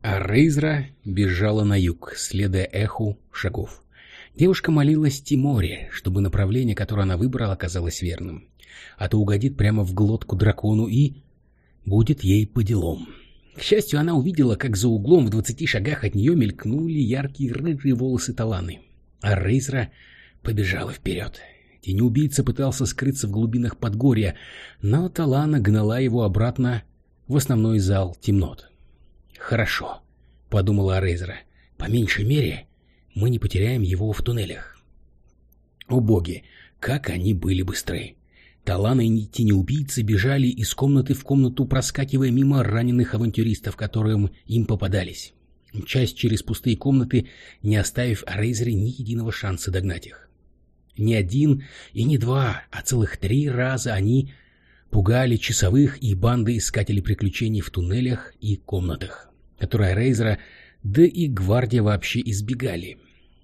А Рейзра бежала на юг, следуя эху шагов. Девушка молилась Тиморе, чтобы направление, которое она выбрала, оказалось верным. А то угодит прямо в глотку дракону и... будет ей по делам. К счастью, она увидела, как за углом в двадцати шагах от нее мелькнули яркие рыжие волосы Таланы. А Рейзра побежала вперед. Тенеубийца пытался скрыться в глубинах Подгорья, но Талана гнала его обратно в основной зал темнот. «Хорошо», — подумала Рейзра. «По меньшей мере мы не потеряем его в туннелях». О боги, как они были быстры! Талана и тенеубийцы бежали из комнаты в комнату, проскакивая мимо раненых авантюристов, которым им попадались. Часть через пустые комнаты, не оставив Рейзере ни единого шанса догнать их. Не один и не два, а целых три раза они пугали часовых и банды искателей приключений в туннелях и комнатах, которые Рейзера, да и гвардия вообще избегали.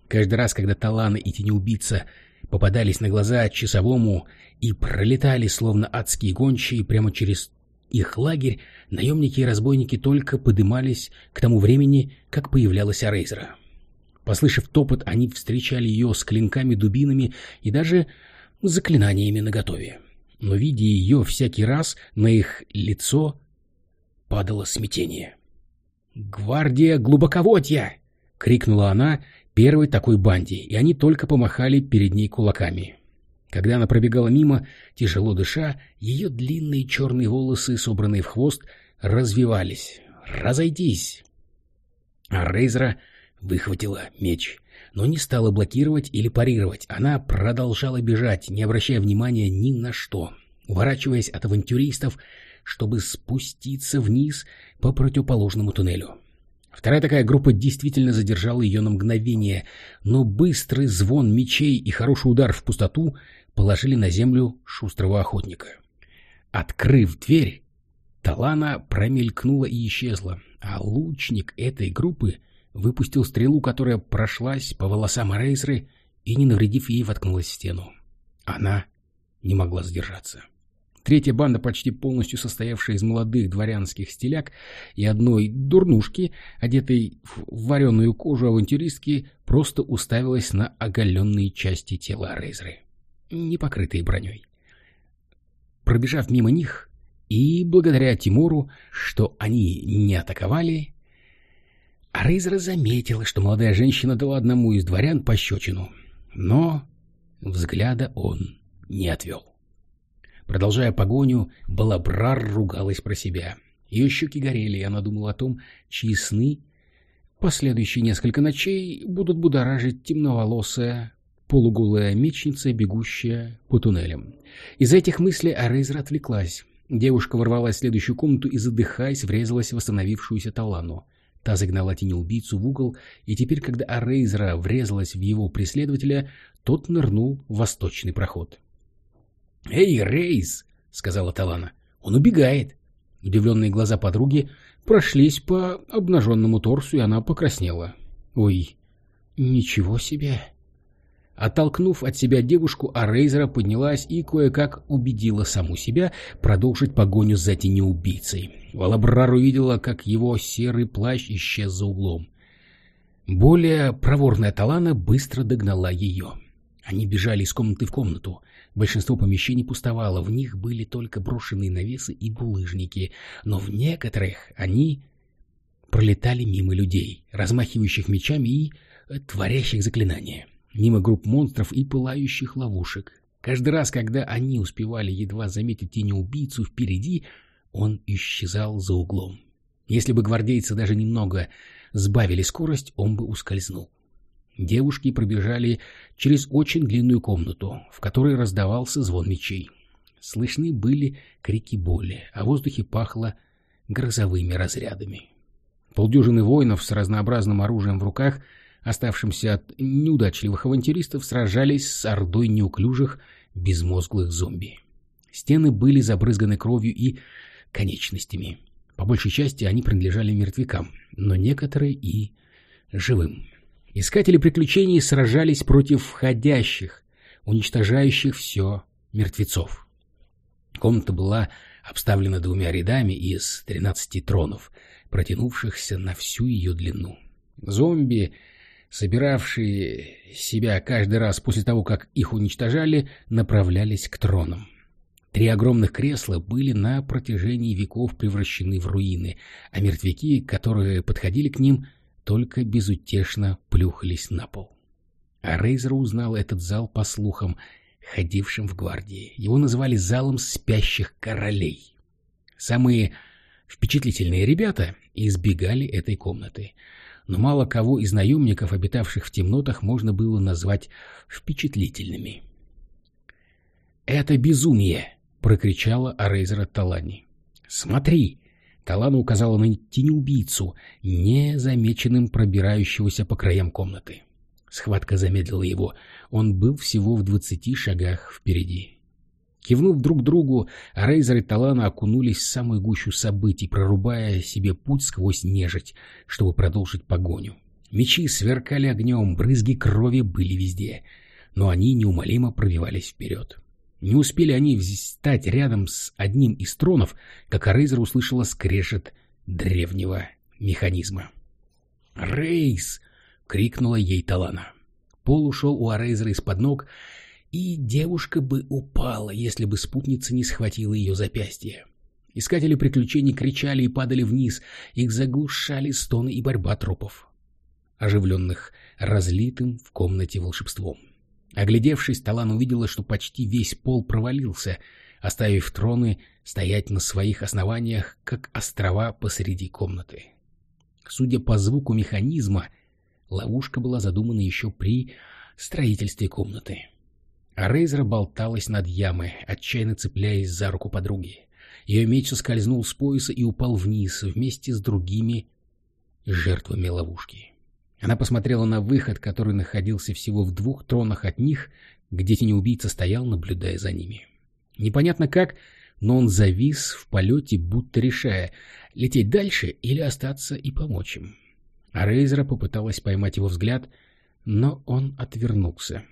Каждый раз, когда Талана и Тенеубийца попадались на глаза часовому и пролетали, словно адские гончие, прямо через их лагерь, наемники и разбойники только подымались к тому времени, как появлялась Арейзера. Послышав топот, они встречали ее с клинками, дубинами и даже заклинаниями наготове. Но, видя ее всякий раз, на их лицо падало смятение. «Гвардия глубоководья!» — крикнула она первой такой банде, и они только помахали перед ней кулаками. Когда она пробегала мимо, тяжело дыша, ее длинные черные волосы, собранные в хвост, развивались. «Разойдись!» А Рейзера выхватила меч, но не стала блокировать или парировать. Она продолжала бежать, не обращая внимания ни на что, уворачиваясь от авантюристов, чтобы спуститься вниз по противоположному туннелю. Вторая такая группа действительно задержала ее на мгновение, но быстрый звон мечей и хороший удар в пустоту положили на землю шустрого охотника. Открыв дверь, Талана промелькнула и исчезла, а лучник этой группы выпустил стрелу, которая прошлась по волосам Рейзры и, не навредив ей, воткнулась в стену. Она не могла сдержаться. Третья банда, почти полностью состоявшая из молодых дворянских стиляк и одной дурнушки, одетой в вареную кожу авантюристки, просто уставилась на оголенные части тела Рейзры не покрытые броней. Пробежав мимо них, и благодаря Тимуру, что они не атаковали, Рейзера заметила, что молодая женщина дала одному из дворян пощечину, но взгляда он не отвел. Продолжая погоню, Балабрар ругалась про себя. Ее щеки горели, и она думала о том, чьи сны последующие несколько ночей будут будоражить темноволосая полуголая мечница, бегущая по туннелям. Из этих мыслей Арейзра отвлеклась. Девушка ворвалась в следующую комнату и, задыхаясь, врезалась в восстановившуюся Талану. Та загнала тенеубийцу в угол, и теперь, когда Арейзра врезалась в его преследователя, тот нырнул в восточный проход. «Эй, Рейз!» — сказала Талана. «Он убегает!» Удивленные глаза подруги прошлись по обнаженному торсу, и она покраснела. «Ой, ничего себе!» Оттолкнув от себя девушку, Арейзера поднялась и кое-как убедила саму себя продолжить погоню за тенеубийцей. Валабрар увидела, как его серый плащ исчез за углом. Более проворная Талана быстро догнала ее. Они бежали из комнаты в комнату. Большинство помещений пустовало, в них были только брошенные навесы и булыжники, но в некоторых они пролетали мимо людей, размахивающих мечами и творящих заклинания мимо групп монстров и пылающих ловушек. Каждый раз, когда они успевали едва заметить тени-убийцу впереди, он исчезал за углом. Если бы гвардейцы даже немного сбавили скорость, он бы ускользнул. Девушки пробежали через очень длинную комнату, в которой раздавался звон мечей. Слышны были крики боли, а в воздухе пахло грозовыми разрядами. Полдюжины воинов с разнообразным оружием в руках — оставшимся от неудачливых авантюристов, сражались с ордой неуклюжих, безмозглых зомби. Стены были забрызганы кровью и конечностями. По большей части они принадлежали мертвякам, но некоторые и живым. Искатели приключений сражались против входящих, уничтожающих все мертвецов. Комната была обставлена двумя рядами из тринадцати тронов, протянувшихся на всю ее длину. Зомби, собиравшие себя каждый раз после того, как их уничтожали, направлялись к тронам. Три огромных кресла были на протяжении веков превращены в руины, а мертвяки, которые подходили к ним, только безутешно плюхались на пол. А Рейзер узнал этот зал по слухам, ходившим в гвардии. Его называли залом спящих королей. Самые впечатлительные ребята избегали этой комнаты. Но мало кого из наемников, обитавших в темнотах, можно было назвать впечатлительными. «Это безумие!» прокричала Арейзера Талани. «Смотри!» Талана указала на тенеубийцу, незамеченным пробирающегося по краям комнаты. Схватка замедлила его. Он был всего в двадцати шагах впереди. Кивнув друг другу, Рейзер и Талана окунулись в самую гущу событий, прорубая себе путь сквозь нежить, чтобы продолжить погоню. Мечи сверкали огнем, брызги крови были везде, но они неумолимо пробивались вперед. Не успели они встать рядом с одним из тронов, как Рейзер услышала скрежет древнего механизма. «Рейс!» — крикнула ей Талана. Пол ушел у Арейзера из-под ног, и девушка бы упала, если бы спутница не схватила ее запястье. Искатели приключений кричали и падали вниз, их заглушали стоны и борьба трупов, оживленных разлитым в комнате волшебством. Оглядевшись, Талан увидела, что почти весь пол провалился, оставив троны стоять на своих основаниях, как острова посреди комнаты. Судя по звуку механизма, ловушка была задумана еще при строительстве комнаты. Рейзер болталась над ямой, отчаянно цепляясь за руку подруги. Ее меч соскользнул с пояса и упал вниз вместе с другими жертвами ловушки. Она посмотрела на выход, который находился всего в двух тронах от них, где тенеубийца стоял, наблюдая за ними. Непонятно как, но он завис в полете, будто решая, лететь дальше или остаться и помочь им. А Рейзера попыталась поймать его взгляд, но он отвернулся.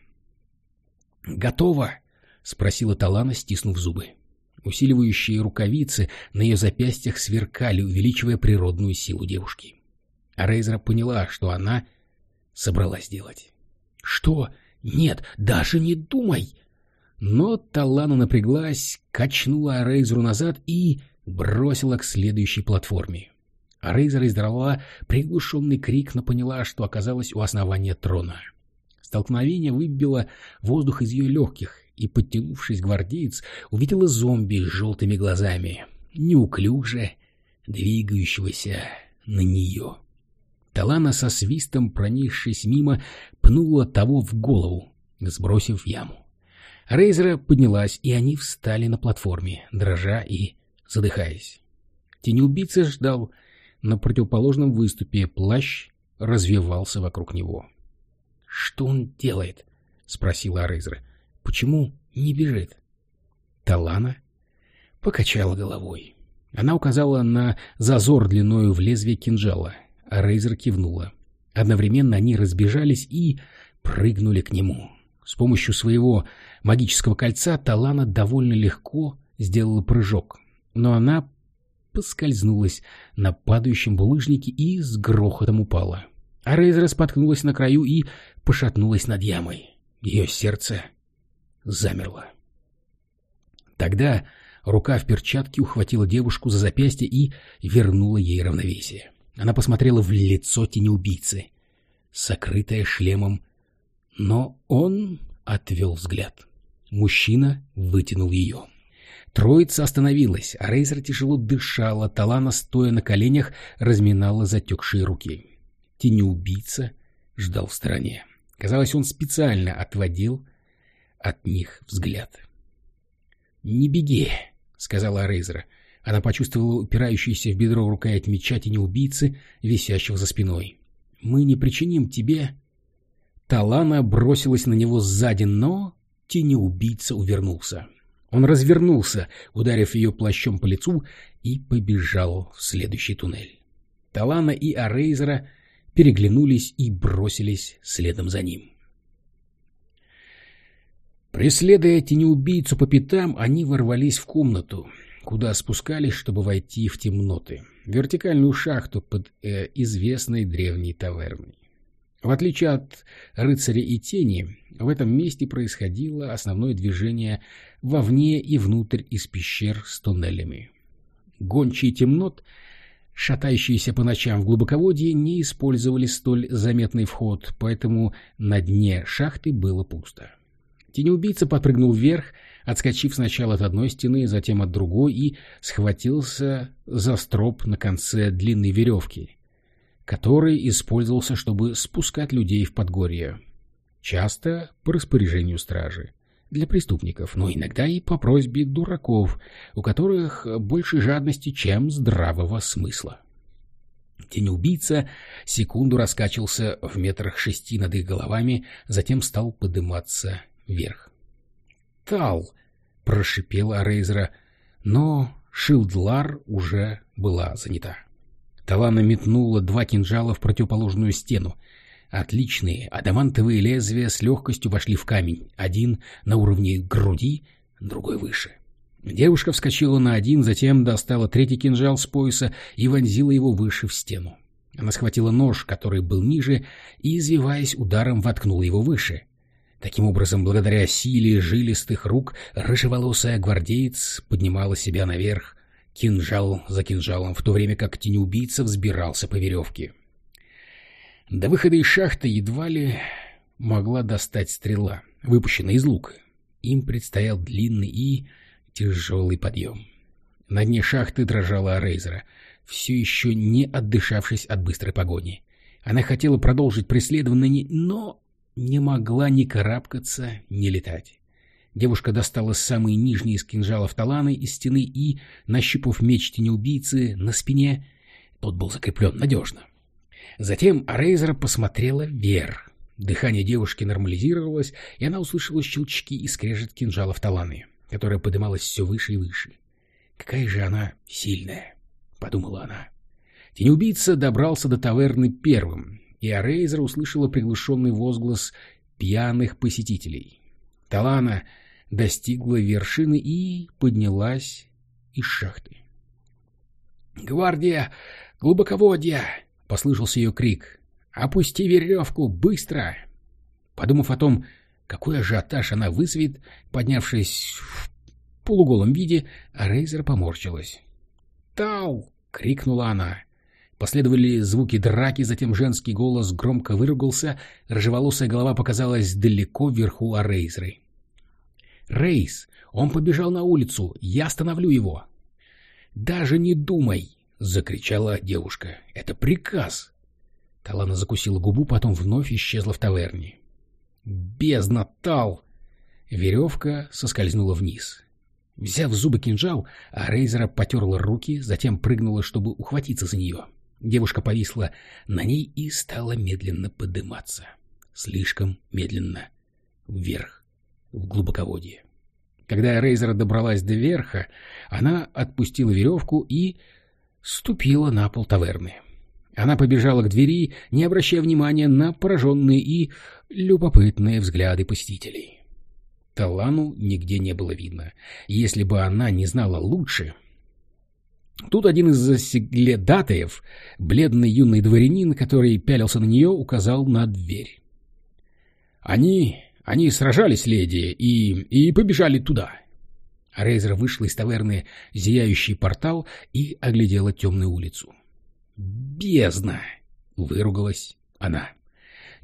«Готово?» — спросила Талана, стиснув зубы. Усиливающие рукавицы на ее запястьях сверкали, увеличивая природную силу девушки. Рейзера поняла, что она собралась делать. «Что? Нет, даже не думай!» Но Талана напряглась, качнула Рейзеру назад и бросила к следующей платформе. Рейзер издала приглушенный крик, но поняла, что оказалась у основания трона. Столкновение выбило воздух из ее легких, и, подтянувшись гвардеец, увидела зомби с желтыми глазами, неуклюже двигающегося на нее. Талана со свистом, проникшись мимо, пнула того в голову, сбросив в яму. Рейзера поднялась, и они встали на платформе, дрожа и задыхаясь. Тенеубийца ждал на противоположном выступе, плащ развивался вокруг него. — Что он делает? — спросила Рейзера. — Почему не бежит? Талана покачала головой. Она указала на зазор длиною в лезвие кинжала, Рейзер кивнула. Одновременно они разбежались и прыгнули к нему. С помощью своего магического кольца Талана довольно легко сделала прыжок, но она поскользнулась на падающем булыжнике и с грохотом упала. А Рейзер споткнулась на краю и пошатнулась над ямой. Ее сердце замерло. Тогда рука в перчатке ухватила девушку за запястье и вернула ей равновесие. Она посмотрела в лицо тенеубийцы, сокрытое шлемом, но он отвел взгляд. Мужчина вытянул ее. Троица остановилась, а Рейзер тяжело дышала, Талана, стоя на коленях, разминала затекшие руки. Тенеубийца ждал в стороне. Казалось, он специально отводил от них взгляд. «Не беги», — сказала Рейзера. Она почувствовала упирающуюся в бедро рукоять меча тени убийцы, висящего за спиной. «Мы не причиним тебе...» Талана бросилась на него сзади, но тенеубийца увернулся. Он развернулся, ударив ее плащом по лицу, и побежал в следующий туннель. Талана и Арейзера переглянулись и бросились следом за ним. Преследуя тенеубийцу по пятам, они ворвались в комнату, куда спускались, чтобы войти в темноты, вертикальную шахту под э, известной древней таверной. В отличие от рыцаря и тени, в этом месте происходило основное движение вовне и внутрь из пещер с туннелями. Гончие темнот, шатающиеся по ночам в глубоководье, не использовали столь заметный вход, поэтому на дне шахты было пусто. Тенеубийца подпрыгнул вверх, отскочив сначала от одной стены, затем от другой и схватился за строп на конце длинной веревки, который использовался, чтобы спускать людей в подгорье. Часто по распоряжению стражи для преступников, но иногда и по просьбе дураков, у которых больше жадности, чем здравого смысла. Тенеубийца секунду раскачивался в метрах шести над их головами, затем стал подниматься вверх. «Тал!» — прошипела Рейзера, но Шилдлар уже была занята. Талана метнула два кинжала в противоположную стену. Отличные адамантовые лезвия с легкостью вошли в камень, один на уровне груди, другой выше. Девушка вскочила на один, затем достала третий кинжал с пояса и вонзила его выше в стену. Она схватила нож, который был ниже, и, извиваясь ударом, воткнула его выше. Таким образом, благодаря силе жилистых рук, рыжеволосая гвардеец поднимала себя наверх, кинжал за кинжалом, в то время как тенеубийца взбирался по веревке. До выхода из шахты едва ли могла достать стрела, выпущенная из лука. Им предстоял длинный и тяжелый подъем. На дне шахты дрожала Рейзера, все еще не отдышавшись от быстрой погони. Она хотела продолжить преследование, но не могла ни карабкаться, ни летать. Девушка достала самый нижний из кинжалов таланы из стены и, нащупав меч тенеубийцы на спине, тот был закреплен надежно. Затем Рейзер посмотрела вверх. Дыхание девушки нормализировалось, и она услышала щелчки и скрежет кинжалов таланы, которая поднималась все выше и выше. «Какая же она сильная!» — подумала она. Тенеубийца добрался до таверны первым, и Арейзер услышала приглушенный возглас пьяных посетителей. Талана достигла вершины и поднялась из шахты. «Гвардия! Глубоководья!» — послышался ее крик. «Опусти веревку! Быстро!» Подумав о том, какой ажиотаж она вызовет, поднявшись в полуголом виде, Рейзер поморщилась. «Тау!» — крикнула она. Последовали звуки драки, затем женский голос громко выругался, рыжеволосая голова показалась далеко вверху Арейзры. «Рейс! Он побежал на улицу! Я остановлю его!» «Даже не думай!» — закричала девушка. «Это приказ!» Талана закусила губу, потом вновь исчезла в таверне. «Бездна, Тал!» Веревка соскользнула вниз. Взяв в зубы кинжал, Рейзера потерла руки, затем прыгнула, чтобы ухватиться за нее. Девушка повисла на ней и стала медленно подниматься. Слишком медленно. Вверх. В глубоководье. Когда Рейзер добралась до верха, она отпустила веревку и ступила на пол таверны. Она побежала к двери, не обращая внимания на пораженные и любопытные взгляды посетителей. Талану нигде не было видно. Если бы она не знала лучше, Тут один из заседатаев, бледный юный дворянин, который пялился на нее, указал на дверь. «Они... они сражались, леди, и... и побежали туда». Рейзер вышла из таверны зияющий портал и оглядела темную улицу. «Бездна!» — выругалась она.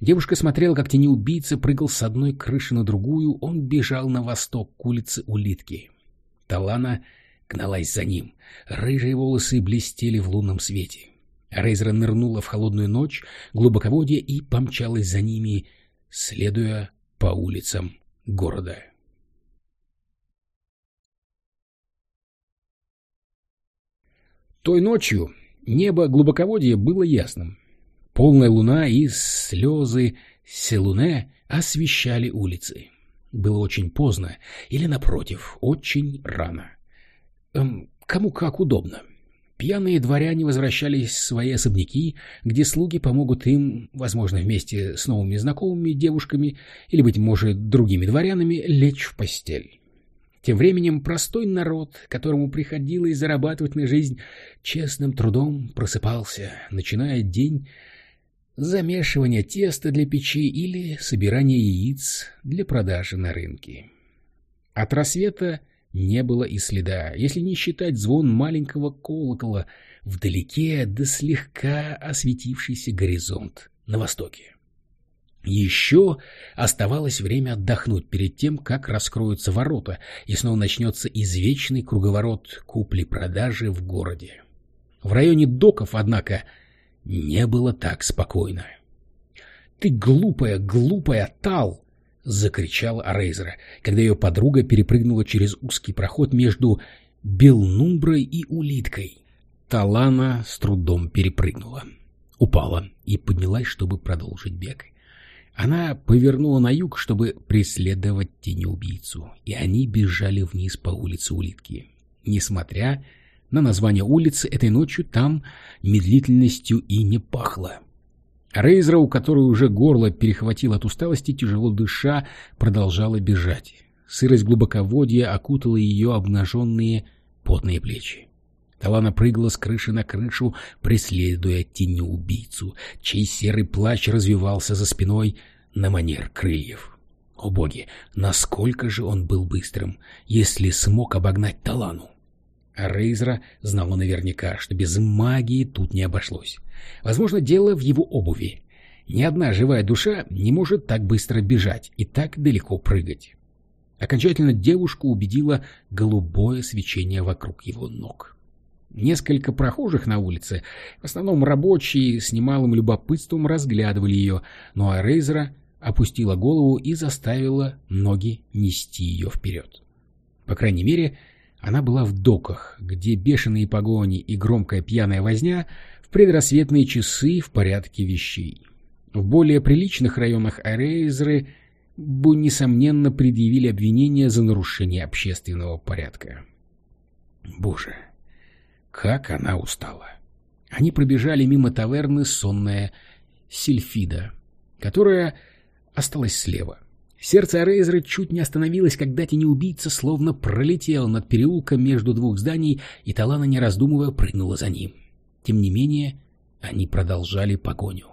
Девушка смотрела, как тенеубийца прыгал с одной крыши на другую, он бежал на восток к улице Улитки. Талана гналась за ним. Рыжие волосы блестели в лунном свете. Рейзера нырнула в холодную ночь, глубоководье и помчалась за ними, следуя по улицам города. Той ночью небо глубоководья было ясным. Полная луна и слезы Селуне освещали улицы. Было очень поздно, или, напротив, очень рано. Эм, кому как удобно. Пьяные дворяне возвращались в свои особняки, где слуги помогут им, возможно, вместе с новыми знакомыми девушками или, быть может, другими дворянами, лечь в постель. Тем временем простой народ, которому приходилось зарабатывать на жизнь честным трудом, просыпался, начиная день замешивания теста для печи или собирания яиц для продажи на рынке. От рассвета не было и следа, если не считать звон маленького колокола вдалеке да слегка осветившийся горизонт на востоке. Еще оставалось время отдохнуть перед тем, как раскроются ворота, и снова начнется извечный круговорот купли-продажи в городе. В районе доков, однако, не было так спокойно. «Ты глупая, глупая, Тал!» — закричала Арейзера, когда ее подруга перепрыгнула через узкий проход между Белнумброй и Улиткой. Талана с трудом перепрыгнула, упала и поднялась, чтобы продолжить бег. Она повернула на юг, чтобы преследовать тенеубийцу, и они бежали вниз по улице Улитки. Несмотря на название улицы, этой ночью там медлительностью и не пахло. Рейзера, у которой уже горло перехватило от усталости, тяжело дыша, продолжала бежать. Сырость глубоководья окутала ее обнаженные потные плечи. Талана прыгала с крыши на крышу, преследуя тенеубийцу, чей серый плащ развивался за спиной на манер крыльев. О боги, насколько же он был быстрым, если смог обогнать Талану! А Рейзера знала наверняка, что без магии тут не обошлось. Возможно, дело в его обуви. Ни одна живая душа не может так быстро бежать и так далеко прыгать. Окончательно девушку убедило голубое свечение вокруг его ног. Несколько прохожих на улице, в основном рабочие, с немалым любопытством разглядывали ее, но Арейзера опустила голову и заставила ноги нести ее вперед. По крайней мере, она была в доках, где бешеные погони и громкая пьяная возня предрассветные часы в порядке вещей. В более приличных районах Арейзеры бы, несомненно, предъявили обвинения за нарушение общественного порядка. Боже, как она устала. Они пробежали мимо таверны сонная Сильфида, которая осталась слева. Сердце Рейзера чуть не остановилось, когда тенеубийца словно пролетел над переулком между двух зданий, и Талана, не раздумывая, прыгнула за ним. Тем не менее, они продолжали погоню.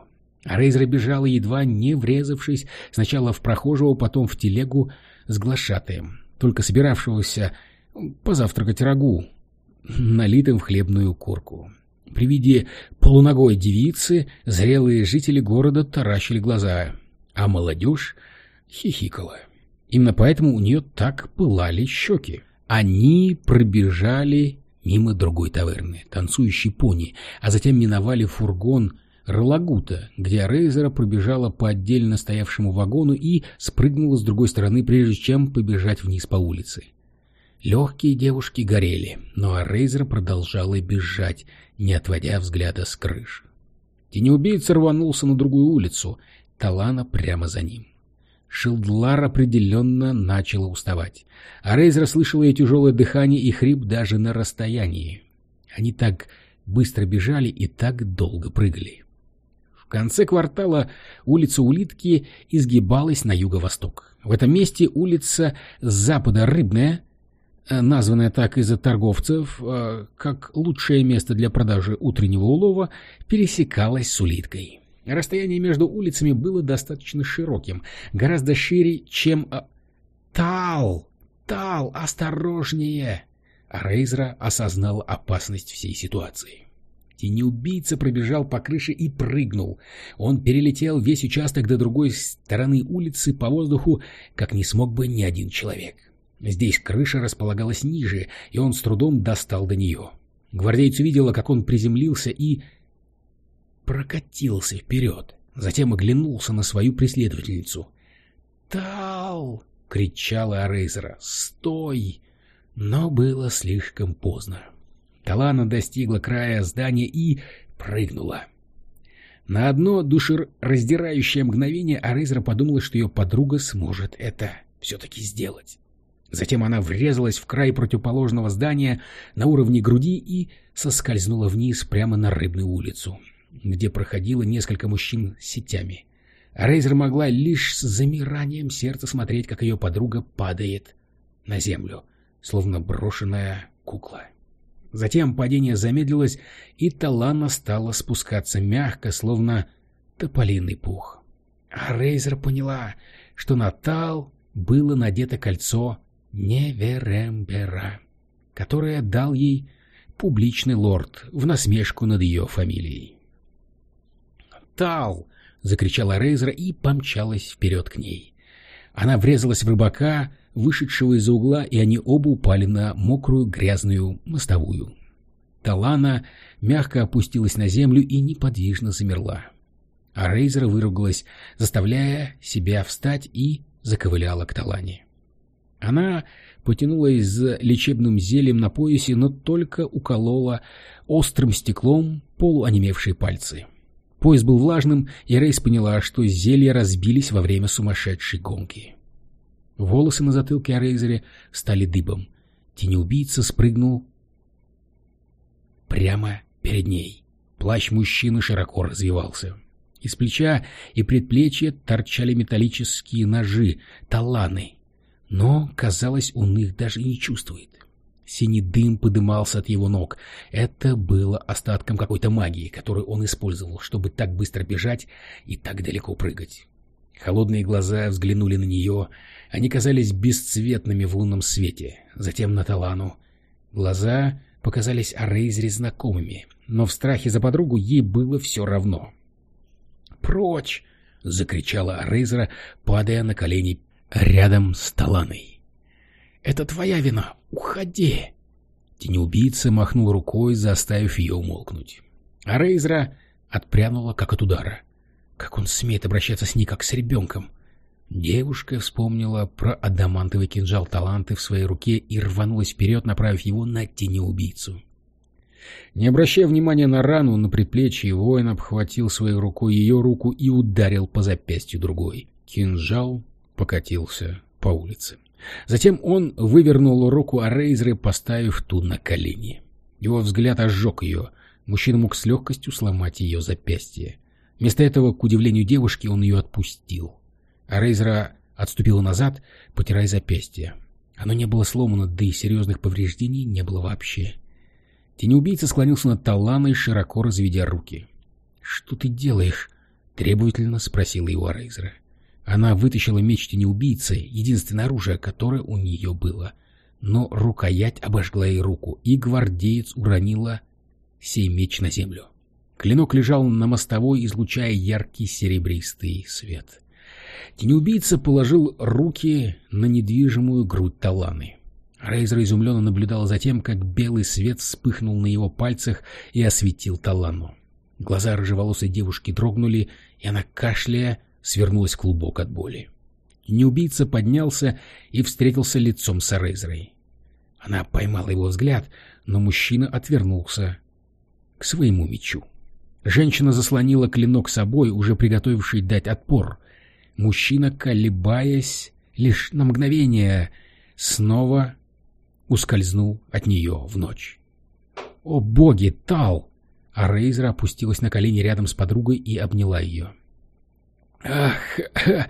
Рейзер бежала, едва не врезавшись сначала в прохожего, потом в телегу с глашатаем, только собиравшегося позавтракать рагу, налитым в хлебную корку. При виде полуногой девицы зрелые жители города таращили глаза, а молодежь хихикала. Именно поэтому у нее так пылали щеки. Они пробежали мимо другой таверны, танцующей пони, а затем миновали фургон Ролагута, где Рейзера пробежала по отдельно стоявшему вагону и спрыгнула с другой стороны, прежде чем побежать вниз по улице. Легкие девушки горели, но Рейзер продолжала бежать, не отводя взгляда с крыш. Тенеубийца рванулся на другую улицу, Талана прямо за ним. Шилдлар определенно начала уставать, а Рейзер слышал ее тяжелое дыхание и хрип даже на расстоянии. Они так быстро бежали и так долго прыгали. В конце квартала улица Улитки изгибалась на юго-восток. В этом месте улица запада Рыбная — Э, названная так из-за торговцев, э, как лучшее место для продажи утреннего улова, пересекалась с улиткой. Расстояние между улицами было достаточно широким, гораздо шире, чем... Э, «Тал! Тал! Осторожнее!» Рейзра осознал опасность всей ситуации. Тенеубийца пробежал по крыше и прыгнул. Он перелетел весь участок до другой стороны улицы по воздуху, как не смог бы ни один человек. Здесь крыша располагалась ниже, и он с трудом достал до нее. Гвардейц увидела, как он приземлился и прокатился вперед. Затем оглянулся на свою преследовательницу. «Тал!» — кричала Арейзера. «Стой!» Но было слишком поздно. Талана достигла края здания и прыгнула. На одно душераздирающее мгновение Арейзера подумала, что ее подруга сможет это все-таки сделать. Затем она врезалась в край противоположного здания на уровне груди и соскользнула вниз прямо на Рыбную улицу, где проходило несколько мужчин с сетями. Рейзер могла лишь с замиранием сердца смотреть, как ее подруга падает на землю, словно брошенная кукла. Затем падение замедлилось, и Талана стала спускаться мягко, словно тополиный пух. А Рейзер поняла, что на Тал было надето кольцо Неверембера, которое дал ей публичный лорд в насмешку над ее фамилией. «Тал!» — закричала Рейзер и помчалась вперед к ней. Она врезалась в рыбака, вышедшего из-за угла, и они оба упали на мокрую грязную мостовую. Талана мягко опустилась на землю и неподвижно замерла. А Рейзер выругалась, заставляя себя встать и заковыляла к Талане. Она потянулась за лечебным зельем на поясе, но только уколола острым стеклом полуонемевшие пальцы. Пояс был влажным, и Рейс поняла, что зелья разбились во время сумасшедшей гонки. Волосы на затылке Рейзере стали дыбом. Тенеубийца спрыгнул прямо перед ней. Плащ мужчины широко развивался. Из плеча и предплечья торчали металлические ножи, таланы. Но, казалось, он их даже не чувствует. Синий дым подымался от его ног. Это было остатком какой-то магии, которую он использовал, чтобы так быстро бежать и так далеко прыгать. Холодные глаза взглянули на нее. Они казались бесцветными в лунном свете. Затем на Талану. Глаза показались Арейзере знакомыми, но в страхе за подругу ей было все равно. «Прочь!» — закричала Арейзера, падая на колени рядом с Таланой. «Это твоя вина! Уходи!» Тенеубийца махнул рукой, заставив ее умолкнуть. А Рейзра отпрянула, как от удара. Как он смеет обращаться с ней, как с ребенком? Девушка вспомнила про адамантовый кинжал таланты в своей руке и рванулась вперед, направив его на тенеубийцу. Не обращая внимания на рану на предплечье, воин обхватил своей рукой ее руку и ударил по запястью другой. Кинжал покатился по улице. Затем он вывернул руку Арейзры, поставив ту на колени. Его взгляд ожег ее. Мужчина мог с легкостью сломать ее запястье. Вместо этого, к удивлению девушки, он ее отпустил. Арейзра отступила назад, потирая запястье. Оно не было сломано, да и серьезных повреждений не было вообще. Тенеубийца склонился над Таланой, широко разведя руки. — Что ты делаешь? — требовательно спросила его Арейзра. — она вытащила меч тенеубийцы, единственное оружие, которое у нее было. Но рукоять обожгла ей руку, и гвардеец уронила сей меч на землю. Клинок лежал на мостовой, излучая яркий серебристый свет. Тенеубийца положил руки на недвижимую грудь Таланы. Рейзер изумленно наблюдал за тем, как белый свет вспыхнул на его пальцах и осветил Талану. Глаза рыжеволосой девушки дрогнули, и она, кашляя, свернулась клубок от боли. Неубийца поднялся и встретился лицом с Арейзерой. Она поймала его взгляд, но мужчина отвернулся к своему мечу. Женщина заслонила клинок собой, уже приготовивший дать отпор. Мужчина, колебаясь лишь на мгновение, снова ускользнул от нее в ночь. «О боги, Тал!» А опустилась на колени рядом с подругой и обняла ее. «Ах,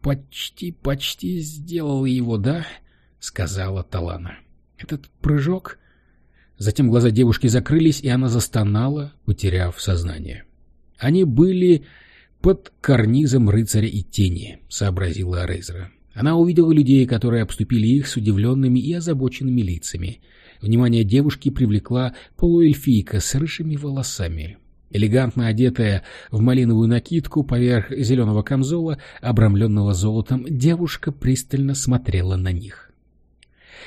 почти, почти сделал его, да?» — сказала Талана. «Этот прыжок...» Затем глаза девушки закрылись, и она застонала, потеряв сознание. «Они были под карнизом рыцаря и тени», — сообразила Рейзера. Она увидела людей, которые обступили их с удивленными и озабоченными лицами. Внимание девушки привлекла полуэльфийка с рыжими волосами. Элегантно одетая в малиновую накидку поверх зеленого камзола, обрамленного золотом, девушка пристально смотрела на них.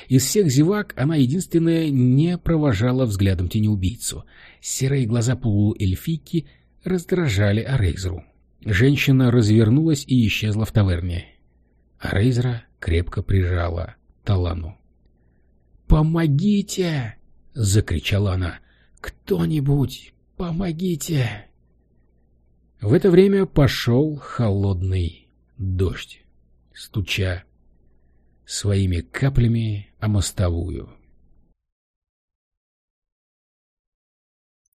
Из всех зевак она единственная не провожала взглядом тенеубийцу. Серые глаза полуэльфийки раздражали Арейзру. Женщина развернулась и исчезла в таверне. Арейзра крепко прижала Талану. «Помогите!» — закричала она. «Кто-нибудь! Помогите!» В это время пошел холодный дождь, стуча своими каплями о мостовую.